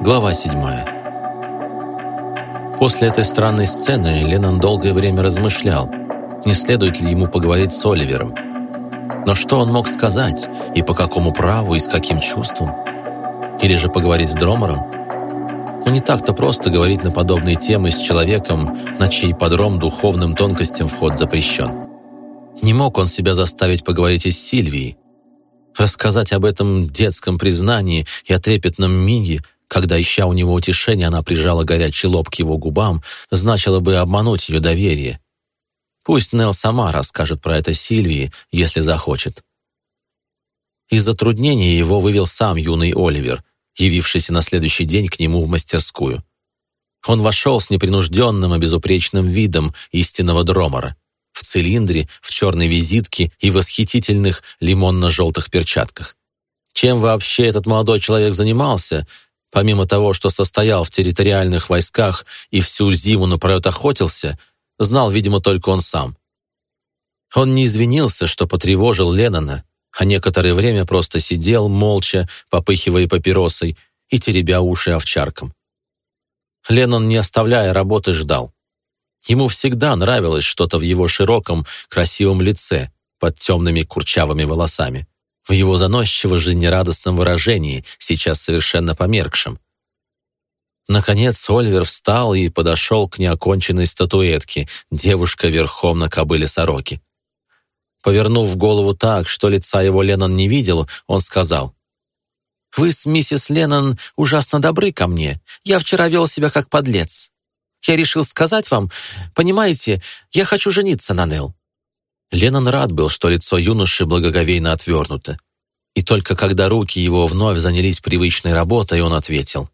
Глава 7. После этой странной сцены Леннон долгое время размышлял, не следует ли ему поговорить с Оливером. Но что он мог сказать, и по какому праву, и с каким чувством? Или же поговорить с Дромером? Но не так-то просто говорить на подобные темы с человеком, на чей подром духовным тонкостям вход запрещен. Не мог он себя заставить поговорить и с Сильвией, рассказать об этом детском признании и о трепетном миге, когда, ища у него утешения, она прижала горячий лоб к его губам, значило бы обмануть ее доверие. Пусть Нел сама расскажет про это Сильвии, если захочет. Из затруднения его вывел сам юный Оливер, явившийся на следующий день к нему в мастерскую. Он вошел с непринужденным и безупречным видом истинного дромора, в цилиндре, в черной визитке и восхитительных лимонно-желтых перчатках. Чем вообще этот молодой человек занимался, помимо того, что состоял в территориальных войсках и всю зиму напролет охотился, знал, видимо, только он сам. Он не извинился, что потревожил Леннона, а некоторое время просто сидел, молча, попыхивая папиросой и теребя уши овчарком. Леннон, не оставляя работы, ждал. Ему всегда нравилось что-то в его широком, красивом лице под темными курчавыми волосами, в его заносчиво жизнерадостном выражении, сейчас совершенно померкшем. Наконец Оливер встал и подошел к неоконченной статуэтке, девушка верхом на кобыле сороки. Повернув голову так, что лица его Леннон не видел, он сказал, «Вы с миссис Леннон ужасно добры ко мне. Я вчера вел себя как подлец. Я решил сказать вам, понимаете, я хочу жениться на Нелл». Леннон рад был, что лицо юноши благоговейно отвернуто. И только когда руки его вновь занялись привычной работой, он ответил,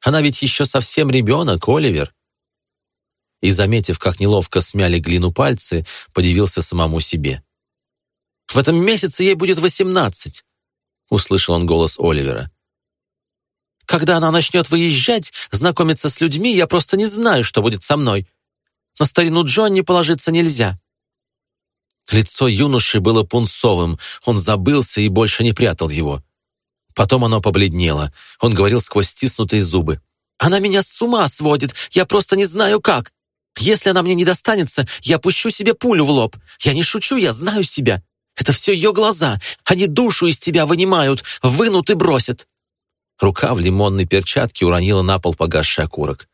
«Она ведь еще совсем ребенок, Оливер и, заметив, как неловко смяли глину пальцы, подивился самому себе. «В этом месяце ей будет восемнадцать», — услышал он голос Оливера. «Когда она начнет выезжать, знакомиться с людьми, я просто не знаю, что будет со мной. На старину Джонни положиться нельзя». Лицо юноши было пунцовым, он забылся и больше не прятал его. Потом оно побледнело, он говорил сквозь стиснутые зубы. «Она меня с ума сводит, я просто не знаю как. Если она мне не достанется, я пущу себе пулю в лоб. Я не шучу, я знаю себя. Это все ее глаза. Они душу из тебя вынимают, вынут и бросят». Рука в лимонной перчатке уронила на пол погасший окурок.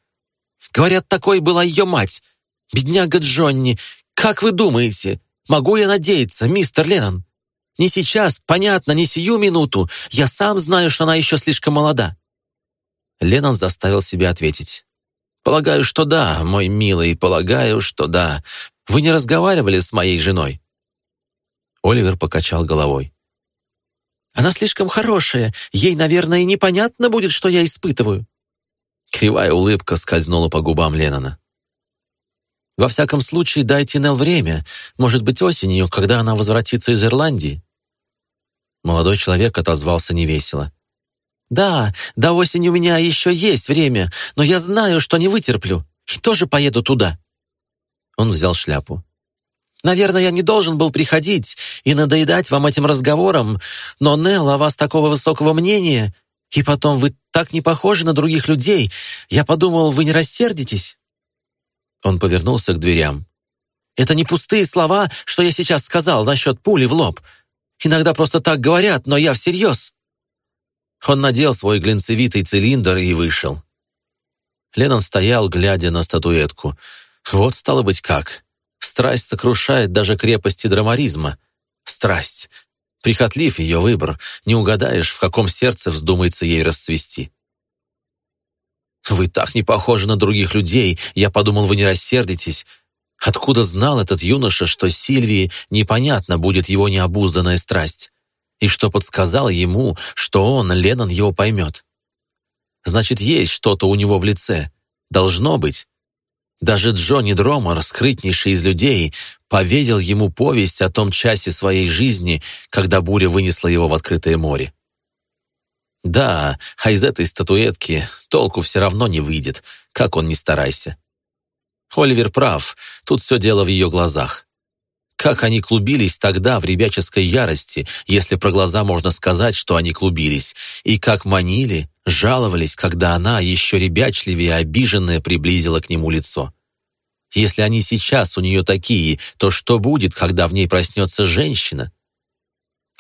«Говорят, такой была ее мать. Бедняга Джонни. Как вы думаете, могу я надеяться, мистер Леннон? Не сейчас, понятно, не сию минуту. Я сам знаю, что она еще слишком молода». Леннон заставил себя ответить. «Полагаю, что да, мой милый, полагаю, что да. Вы не разговаривали с моей женой?» Оливер покачал головой. «Она слишком хорошая. Ей, наверное, непонятно будет, что я испытываю». Кривая улыбка скользнула по губам Леннона. «Во всяком случае, дайте Нел время. Может быть, осенью, когда она возвратится из Ирландии». Молодой человек отозвался невесело. «Да, до осени у меня еще есть время, но я знаю, что не вытерплю, и тоже поеду туда». Он взял шляпу. «Наверное, я не должен был приходить и надоедать вам этим разговором, но Нелл о вас такого высокого мнения, и потом вы так не похожи на других людей. Я подумал, вы не рассердитесь?» Он повернулся к дверям. «Это не пустые слова, что я сейчас сказал насчет пули в лоб. Иногда просто так говорят, но я всерьез». Он надел свой глинцевитый цилиндр и вышел. Леннон стоял, глядя на статуэтку. Вот стало быть как. Страсть сокрушает даже крепости драмаризма. Страсть. Прихотлив ее выбор, не угадаешь, в каком сердце вздумается ей расцвести. «Вы так не похожи на других людей, я подумал, вы не рассердитесь. Откуда знал этот юноша, что Сильвии непонятно будет его необузданная страсть? и что подсказал ему, что он, Леннон, его поймет. Значит, есть что-то у него в лице. Должно быть. Даже Джонни Дромор, скрытнейший из людей, поведал ему повесть о том часе своей жизни, когда буря вынесла его в открытое море. Да, а из этой статуэтки толку все равно не выйдет, как он ни старайся. Оливер прав, тут все дело в ее глазах. Как они клубились тогда в ребяческой ярости, если про глаза можно сказать, что они клубились, и как манили, жаловались, когда она, еще ребячливее обиженная, приблизила к нему лицо. Если они сейчас у нее такие, то что будет, когда в ней проснется женщина?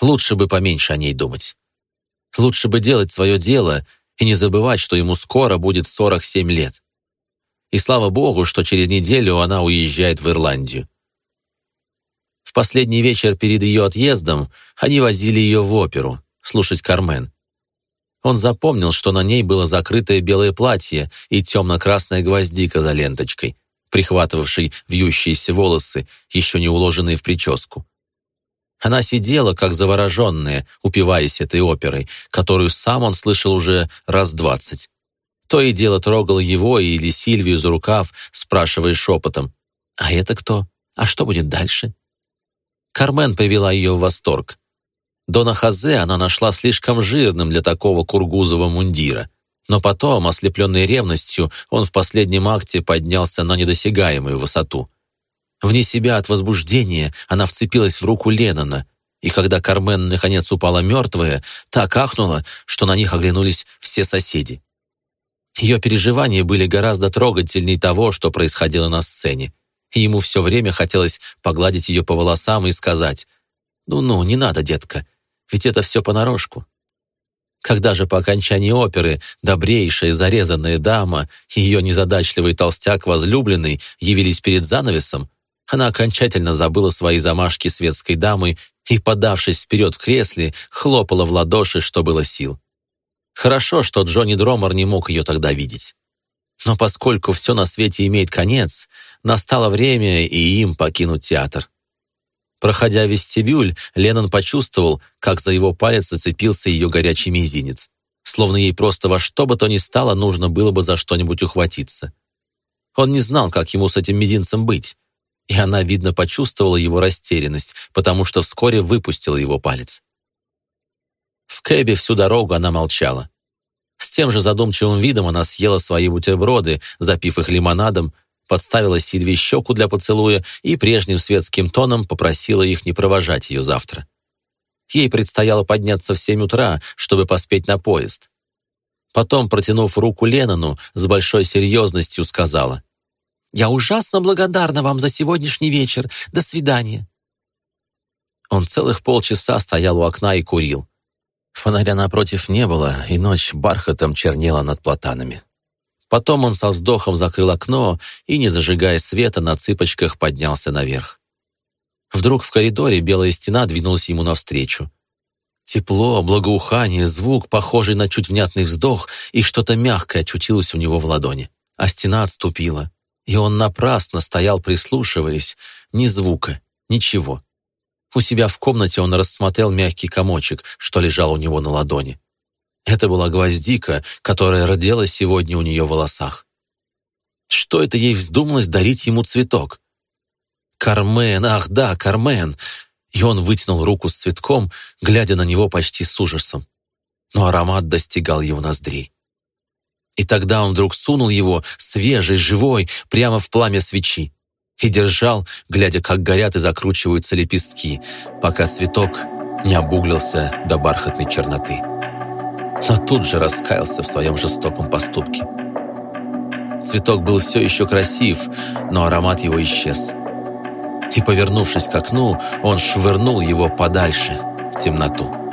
Лучше бы поменьше о ней думать. Лучше бы делать свое дело и не забывать, что ему скоро будет 47 лет. И слава богу, что через неделю она уезжает в Ирландию. В последний вечер перед ее отъездом они возили ее в оперу, слушать Кармен. Он запомнил, что на ней было закрытое белое платье и темно-красная гвоздика за ленточкой, прихватывавшей вьющиеся волосы, еще не уложенные в прическу. Она сидела, как завороженная, упиваясь этой оперой, которую сам он слышал уже раз двадцать. То и дело трогал его или Сильвию за рукав, спрашивая шепотом, «А это кто? А что будет дальше?» Кармен привела ее в восторг. Дона Хазе она нашла слишком жирным для такого кургузового мундира. Но потом, ослепленный ревностью, он в последнем акте поднялся на недосягаемую высоту. Вне себя от возбуждения она вцепилась в руку Леннона, и когда Кармен наконец упала мертвая, так ахнула, что на них оглянулись все соседи. Ее переживания были гораздо трогательней того, что происходило на сцене, и ему все время хотелось погладить ее по волосам и сказать «Ну-ну, не надо, детка, ведь это все понарошку». Когда же по окончании оперы добрейшая зарезанная дама и ее незадачливый толстяк возлюбленный явились перед занавесом, она окончательно забыла свои замашки светской дамы и, подавшись вперед в кресле, хлопала в ладоши, что было сил. Хорошо, что Джонни Дромер не мог ее тогда видеть. Но поскольку все на свете имеет конец, настало время и им покинуть театр. Проходя вестибюль, Леннон почувствовал, как за его палец зацепился ее горячий мизинец, словно ей просто во что бы то ни стало нужно было бы за что-нибудь ухватиться. Он не знал, как ему с этим мизинцем быть, и она, видно, почувствовала его растерянность, потому что вскоре выпустила его палец. В кэбе всю дорогу она молчала. С тем же задумчивым видом она съела свои бутерброды, запив их лимонадом, подставила Сильве щеку для поцелуя и прежним светским тоном попросила их не провожать ее завтра. Ей предстояло подняться в семь утра, чтобы поспеть на поезд. Потом, протянув руку Леннону, с большой серьезностью сказала, «Я ужасно благодарна вам за сегодняшний вечер. До свидания». Он целых полчаса стоял у окна и курил. Фонаря напротив не было, и ночь бархатом чернела над платанами. Потом он со вздохом закрыл окно и, не зажигая света, на цыпочках поднялся наверх. Вдруг в коридоре белая стена двинулась ему навстречу. Тепло, благоухание, звук, похожий на чуть внятный вздох, и что-то мягкое очутилось у него в ладони. А стена отступила, и он напрасно стоял, прислушиваясь. Ни звука, ничего. У себя в комнате он рассмотрел мягкий комочек, что лежал у него на ладони. Это была гвоздика, которая родилась сегодня у нее в волосах. Что это ей вздумалось дарить ему цветок? «Кармен, ах да, Кармен!» И он вытянул руку с цветком, глядя на него почти с ужасом. Но аромат достигал его ноздрей. И тогда он вдруг сунул его, свежий, живой, прямо в пламя свечи и держал, глядя, как горят и закручиваются лепестки, пока цветок не обуглился до бархатной черноты но тут же раскаялся в своем жестоком поступке. Цветок был все еще красив, но аромат его исчез. И, повернувшись к окну, он швырнул его подальше в темноту.